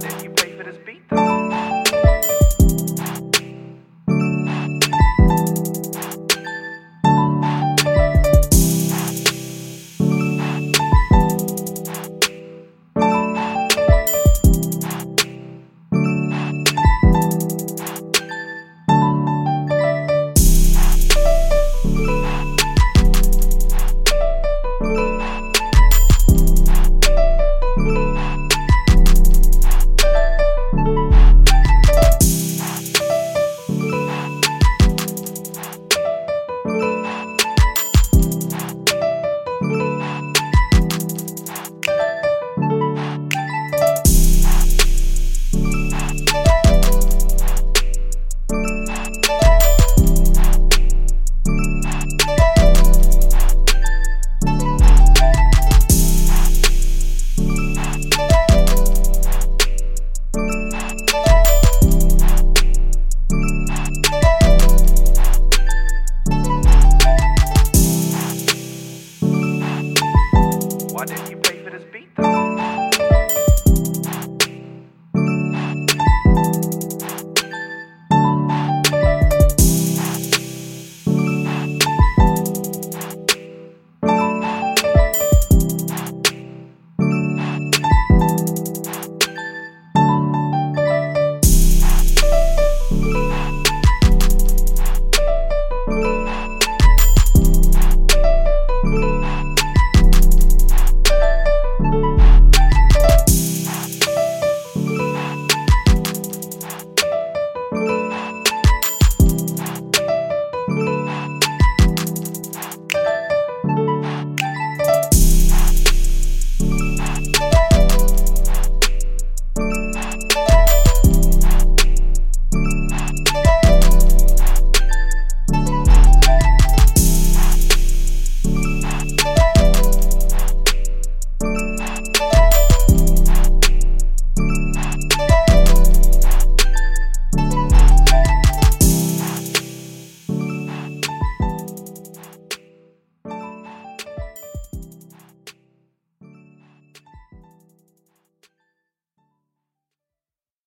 wanted you. Why did he